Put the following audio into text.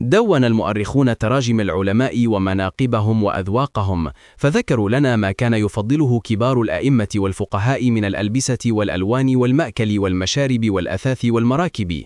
دون المؤرخون تراجم العلماء ومناقبهم وأذواقهم فذكروا لنا ما كان يفضله كبار الأئمة والفقهاء من الألبسة والألوان والمأكل والمشارب والأثاث والمراكب.